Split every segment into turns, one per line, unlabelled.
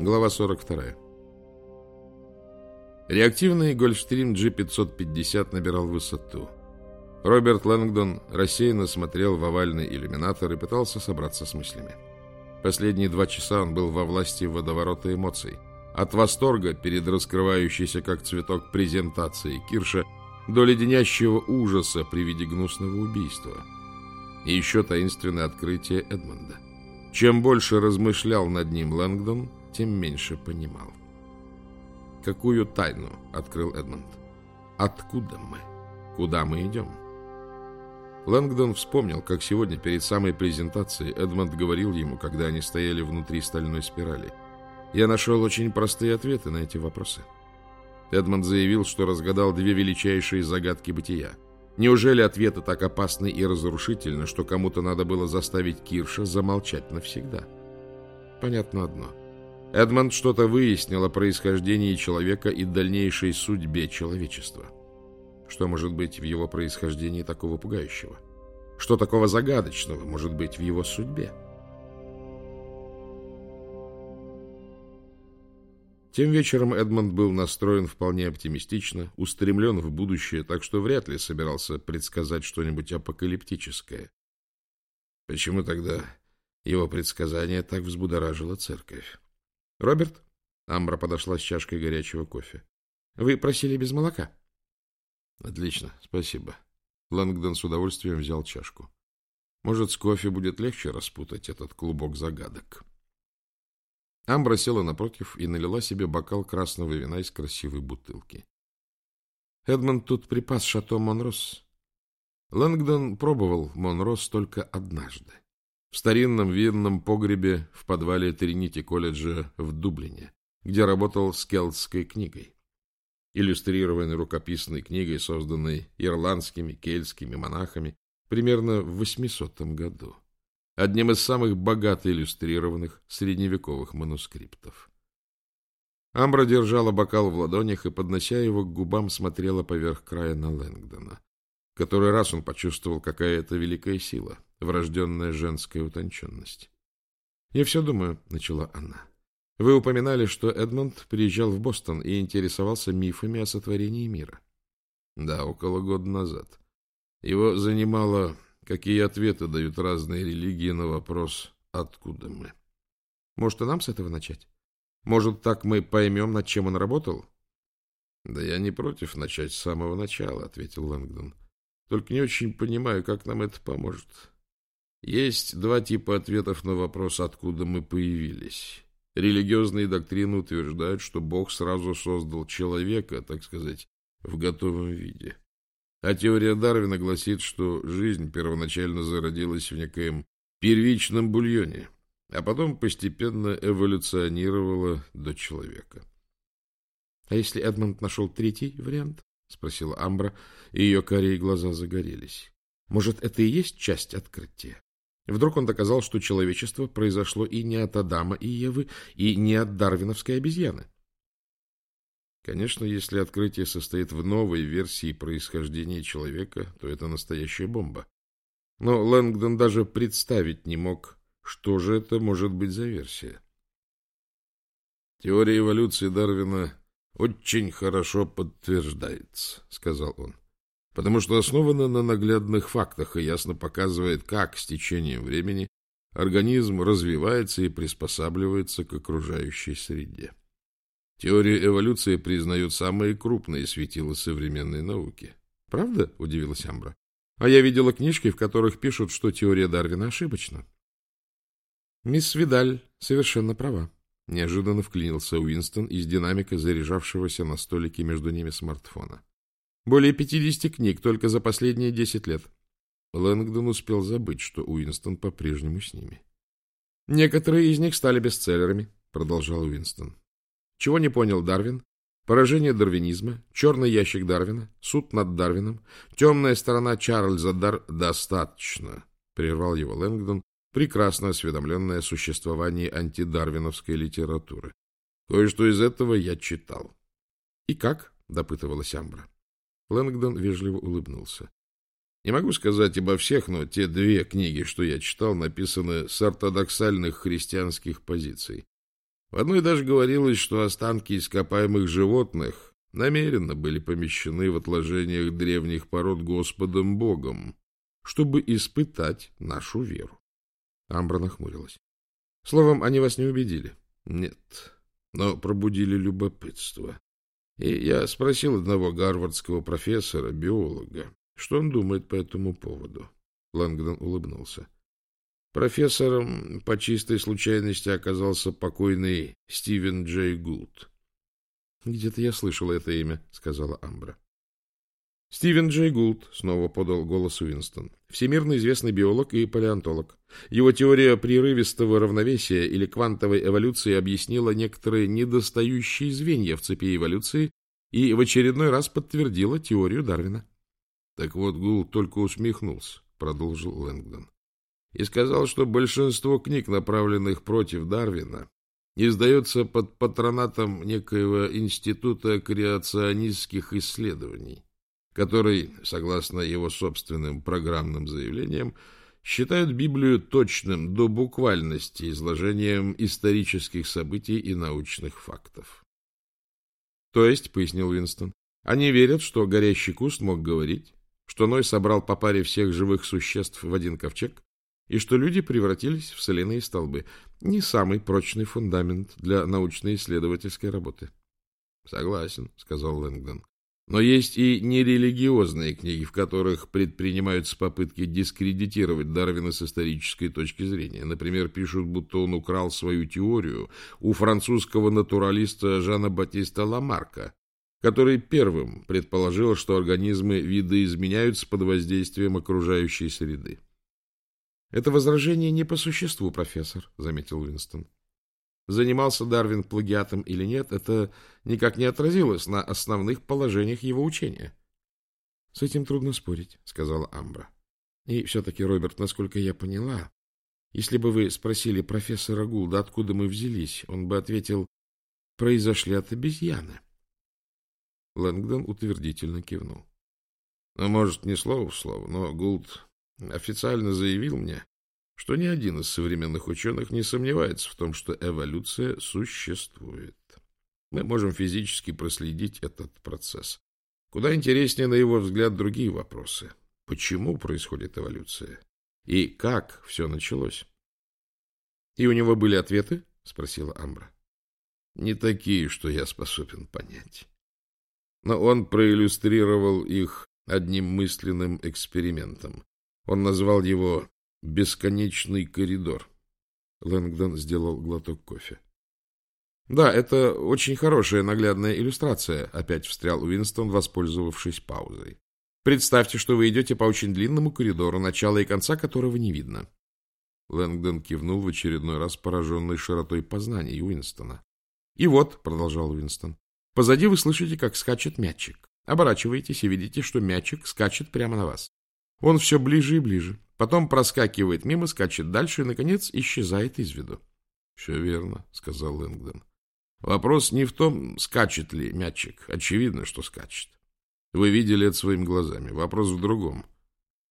Глава 42. Реактивный Гольфстрим G550 набирал высоту. Роберт Лэнгдон рассеянно смотрел в овальный иллюминатор и пытался собраться с мыслями. Последние два часа он был во власти водоворота эмоций. От восторга перед раскрывающейся как цветок презентацией Кирша до леденящего ужаса при виде гнусного убийства. И еще таинственное открытие Эдмонда. Чем больше размышлял над ним Лэнгдон, тем меньше понимал. Какую тайну открыл Эдмонд? Откуда мы? Куда мы идем? Лэнгдон вспомнил, как сегодня перед самой презентацией Эдмонд говорил ему, когда они стояли внутри стальной спирали. Я нашел очень простые ответы на эти вопросы. Эдмонд заявил, что разгадал две величайшие загадки бытия. Неужели ответы так опасны и разрушительны, что кому-то надо было заставить Кирша замолчать навсегда? Понятно одно — Эдмонд что-то выяснил о происхождении человека и дальнейшей судьбе человечества. Что может быть в его происхождении такого пугающего? Что такого загадочного может быть в его судьбе? Тем вечером Эдмонд был настроен вполне оптимистично, устремлен в будущее, так что вряд ли собирался предсказать что-нибудь апокалиптическое. Почему тогда его предсказание так взбудоражило церковь? Роберт? Амбра подошла с чашкой горячего кофе. Вы просили без молока? Отлично, спасибо. Лэнгдон с удовольствием взял чашку. Может, с кофе будет легче распутать этот клубок загадок. Амбра села напротив и налила себе бокал красного вина из красивой бутылки. Эдмонд тут припас шато Монрос. Лэнгдон пробовал Монрос только однажды в старинном винном погребе в подвале Тринити колледжа в Дублине, где работал с келтской книгой, иллюстрированной рукописной книгой, созданной ирландскими кельтскими монахами примерно в 800 году, одним из самых богато иллюстрированных средневековых манускриптов. Амбра держала бокал в ладонях и, поднося его к губам, смотрела поверх края на Лэнгдона. Который раз он почувствовал, какая это великая сила — врожденная женская утонченность. — Я все думаю, — начала она. — Вы упоминали, что Эдмонд приезжал в Бостон и интересовался мифами о сотворении мира. — Да, около года назад. Его занимало, какие ответы дают разные религии на вопрос «Откуда мы?». Может, и нам с этого начать? Может, так мы поймем, над чем он работал? — Да я не против начать с самого начала, — ответил Лэнгдон. — Только не очень понимаю, как нам это поможет. Есть два типа ответов на вопрос, откуда мы появились. Религиозные доктрины утверждают, что Бог сразу создал человека, так сказать, в готовом виде. А теория Дарвина гласит, что жизнь первоначально зародилась в некоем первичном бульоне, а потом постепенно эволюционировала до человека. — А если Эдмонд нашел третий вариант? — спросила Амбра, и ее карие глаза загорелись. — Может, это и есть часть открытия? Вдруг он доказал, что человечество произошло и не от Адама и Евы, и не от дарвиновской обезьяны. Конечно, если открытие состоит в новой версии происхождения человека, то это настоящая бомба. Но Лэнгдон даже представить не мог, что же это может быть за версия. Теория эволюции Дарвина очень хорошо подтверждается, сказал он потому что основана на наглядных фактах и ясно показывает, как с течением времени организм развивается и приспосабливается к окружающей среде. Теория эволюции признают самые крупные светила современной науки. «Правда?» — удивилась Амбра. «А я видела книжки, в которых пишут, что теория Дарвина ошибочна». «Мисс Видаль совершенно права», — неожиданно вклинился Уинстон из динамика, заряжавшегося на столике между ними смартфона. Более 50 книг только за последние 10 лет. Лэнгдон успел забыть, что Уинстон по-прежнему с ними. Некоторые из них стали бестселлерами, продолжал Уинстон. Чего не понял Дарвин? Поражение дарвинизма, черный ящик Дарвина, суд над Дарвином, темная сторона Чарльза Дар... Достаточно, прервал его Лэнгдон, прекрасно осведомленный о существовании антидарвиновской литературы. Кое-что из этого я читал. — И как? — допытывалась Амбра. Лэнгдон вежливо улыбнулся. Не могу сказать обо всех, но те две книги, что я читал, написаны с ортодоксальных христианских позиций. В одной даже говорилось, что останки ископаемых животных намеренно были помещены в отложениях древних пород Господом Богом, чтобы испытать нашу веру. Амбра нахмурилась. Словом, они вас не убедили? Нет, но пробудили любопытство. И я спросил одного гарвардского профессора, биолога, что он думает по этому поводу. Лэнгдон улыбнулся. Профессором по чистой случайности оказался покойный Стивен Джей Гулд. — Где-то я слышала это имя, — сказала Амбра. Стивен Джей Гулд снова подал голос Уинстон. Всемирно известный биолог и палеонтолог. Его теория прерывистого равновесия или квантовой эволюции объяснила некоторые недостающие звенья в цепи эволюции и в очередной раз подтвердила теорию Дарвина. — Так вот, Гулд только усмехнулся, — продолжил Лэнгдон, — и сказал, что большинство книг, направленных против Дарвина, издается под патронатом некоего института креационистских исследований который, согласно его собственным программным заявлениям, считают Библию точным до буквальности изложением исторических событий и научных фактов. То есть, пояснил Уинстон, они верят, что горящий куст мог говорить, что Ной собрал по паре всех живых существ в один ковчег, и что люди превратились в соляные столбы. Не самый прочный фундамент для научно-исследовательской работы. — Согласен, — сказал Лэнгдон. Но есть и нерелигиозные книги, в которых предпринимаются попытки дискредитировать Дарвина с исторической точки зрения. Например, пишут, будто он украл свою теорию у французского натуралиста Жана Батиста Ламарка, который первым предположил, что организмы видоизменяются под воздействием окружающей среды. «Это возражение не по существу, профессор», — заметил Уинстон. Занимался Дарвин плагиатом или нет, это никак не отразилось на основных положениях его учения. — С этим трудно спорить, — сказала Амбра. — И все-таки, Роберт, насколько я поняла, если бы вы спросили профессора Гулда, откуда мы взялись, он бы ответил, произошли от обезьяны. Лэнгдон утвердительно кивнул. Ну, может, не слово в слово, но Гулд официально заявил мне, что ни один из современных ученых не сомневается в том, что эволюция существует. Мы можем физически проследить этот процесс. Куда интереснее, на его взгляд, другие вопросы. Почему происходит эволюция? И как все началось? — И у него были ответы? — спросила Амбра. — Не такие, что я способен понять. Но он проиллюстрировал их одним мысленным экспериментом. Он назвал его Бесконечный коридор. Лэнгдон сделал глоток кофе. Да, это очень хорошая наглядная иллюстрация, опять встрял Уинстон, воспользовавшись паузой. Представьте, что вы идете по очень длинному коридору, начала и конца которого не видно. Лэнгдон кивнул в очередной раз, пораженный широтой познаний Уинстона. И вот, продолжал Уинстон, позади вы слышите, как скачет мячик. Оборачиваетесь и видите, что мячик скачет прямо на вас. Он все ближе и ближе. Потом проскакивает мимо, скачет дальше и, наконец, исчезает из виду. — Все верно, — сказал Лэнгдон. — Вопрос не в том, скачет ли мячик. Очевидно, что скачет. Вы видели это своими глазами. Вопрос в другом.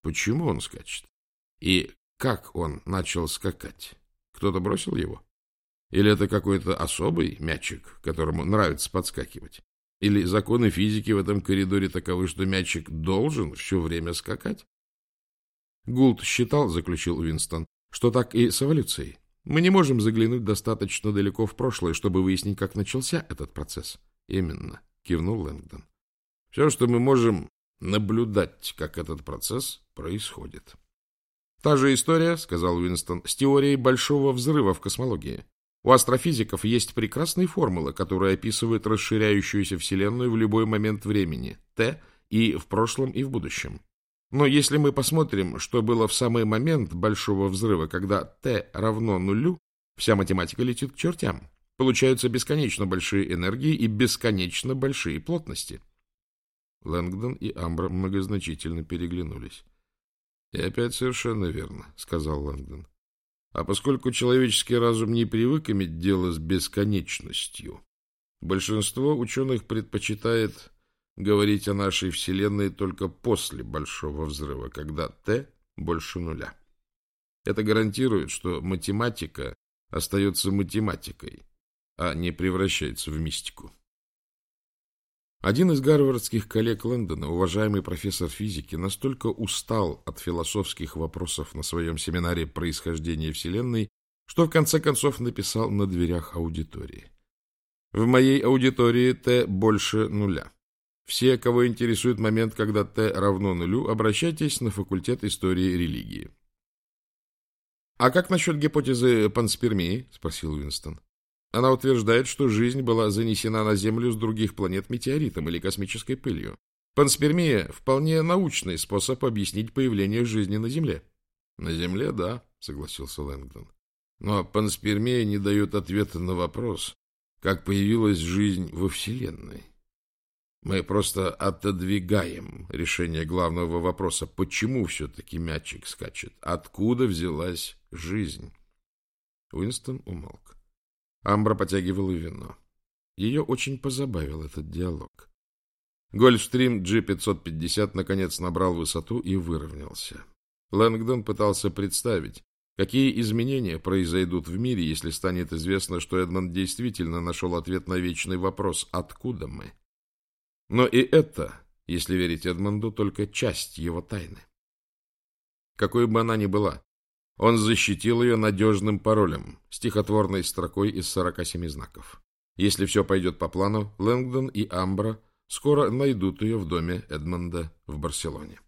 Почему он скачет? И как он начал скакать? Кто-то бросил его? Или это какой-то особый мячик, которому нравится подскакивать? Или законы физики в этом коридоре таковы, что мячик должен все время скакать? Гулд считал, заключил Уинстон, что так и с эволюцией. Мы не можем заглянуть достаточно далеко в прошлое, чтобы выяснить, как начался этот процесс. Именно, кивнул Лэнгдон. Все, что мы можем наблюдать, как этот процесс происходит. Та же история, сказал Уинстон, с теорией большого взрыва в космологии. У астрофизиков есть прекрасные формулы, которые описывают расширяющуюся Вселенную в любой момент времени, Т, и в прошлом, и в будущем. Но если мы посмотрим, что было в самый момент большого взрыва, когда t равно нулю, вся математика летит к чертям. Получаются бесконечно большие энергии и бесконечно большие плотности. Лэнгдон и Амбра многозначительно переглянулись. — И опять совершенно верно, — сказал Лэнгдон. — А поскольку человеческий разум не привык иметь дело с бесконечностью, большинство ученых предпочитает говорить о нашей Вселенной только после Большого Взрыва, когда Т больше нуля. Это гарантирует, что математика остается математикой, а не превращается в мистику. Один из гарвардских коллег Лэндона, уважаемый профессор физики, настолько устал от философских вопросов на своем семинаре «Происхождение Вселенной», что в конце концов написал на дверях аудитории. В моей аудитории Т больше нуля. Все, кого интересует момент, когда Т равно нулю, обращайтесь на факультет истории религии. «А как насчет гипотезы панспермии?» – спросил Уинстон. Она утверждает, что жизнь была занесена на Землю с других планет метеоритом или космической пылью. Панспермия – вполне научный способ объяснить появление жизни на Земле. – На Земле, да, – согласился Лэнгдон. Но панспермия не дает ответа на вопрос, как появилась жизнь во Вселенной. Мы просто отодвигаем решение главного вопроса, почему все-таки мячик скачет, откуда взялась жизнь. Уинстон умолк. Амбра потягивала вино. Ее очень позабавил этот диалог. Гольфстрим G550 наконец набрал высоту и выровнялся. Лэнгдон пытался представить, какие изменения произойдут в мире, если станет известно, что Эдмонд действительно нашел ответ на вечный вопрос «Откуда мы?». Но и это, если верить Эдмонду, только часть его тайны. Какой бы она ни была, он защитил ее надежным паролем, стихотворной строкой из 47 знаков. Если все пойдет по плану, Лэнгдон и Амбра скоро найдут ее в доме Эдмонда в Барселоне.